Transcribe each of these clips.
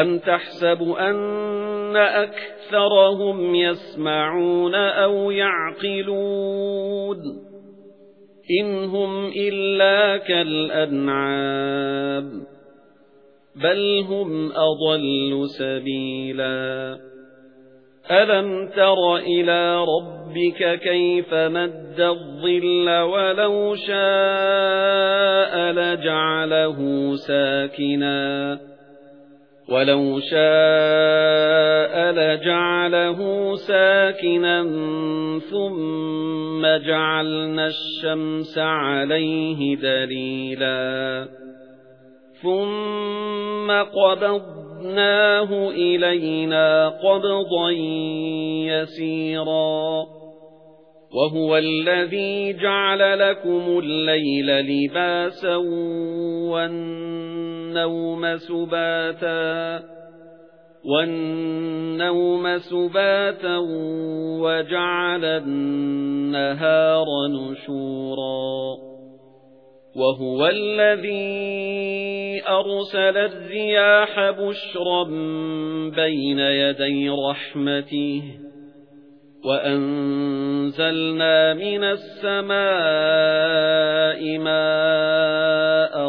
أَمْ تَحْسَبُ أَنَّ أَكْثَرَهُمْ يَسْمَعُونَ أَوْ يَعْقِلُونَ إِنْ هُمْ إِلَّا كَالْأَنْعَامِ بَلْ هُمْ أَضَلُّ سَبِيلًا أَلَمْ تَرَ إِلَى رَبِّكَ كَيْفَ مَدَّ الظِّلَّ وَلَوْ شَاءَ لَجَعَلَهُ سَاكِنًا وَلَوْ شَاءَ لَجَعَلَهُ سَاكِنًا ثُمَّ جَعَلْنَا الشَّمْسَ عَلَيْهِ دَلِيلًا ثُمَّ قَبَضْنَاهُ إِلَيْنَا قَبْضًا يَسِيرًا وَهُوَ الَّذِي جَعَلَ لَكُمُ اللَّيْلَ لِبَاسًا وَالنَّوْمَ سُبَاتًا وَالنَّوْمَ سُبَاتًا وَجَعَلَ النَّهَارَ نُشُورًا. وَهُوَ الَّذِي أَرْسَلَ الرِّيَاحَ بُشْرًا بَيْنَ يَدَيْ رَحْمَتِهِ وَأَنزَلْنَا مِنَ السَّمَاءِ مَاءً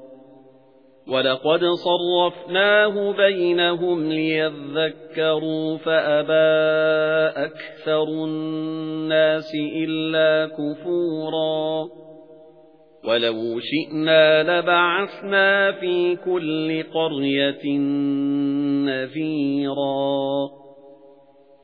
وَلَقَدْ صَرَّفْنَاهُ بَيْنَهُمْ لِيَذَّكَّرُوا فَأَبَى أَكْثَرُ النَّاسِ إِلَّا كُفُورًا وَلَوْ شِئْنَا لَبَعَثْنَا فِي كُلِّ قَرْيَةٍ نَذِيرًا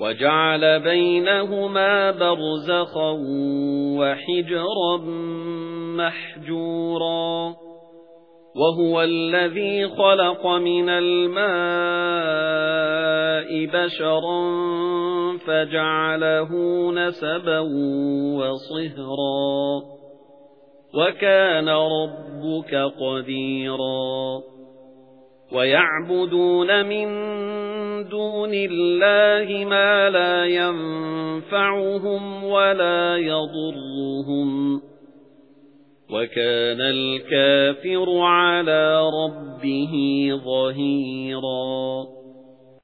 وَجَعَلَ بَيْنَهُمَا بَرْزَخًا وَحِجْرًا مَحْجُورًا. وَهُوَ الَّذِي خَلَقَ مِنَ الْمَاءِ بَشَرًا فَجَعَلَهُ نَسَبًا وَصِهْرًا. وَكَانَ رَبُّكَ قَدِيرًا. وَيَعْبُدُونَ مِن دُونِ اللَّهِ مَا لَا يَنفَعُهُمْ وَلَا يَضُرُّهُمْ. وَكَانَ الْكَافِرُ عَلَى رَبِّهِ ظَهِيرًا.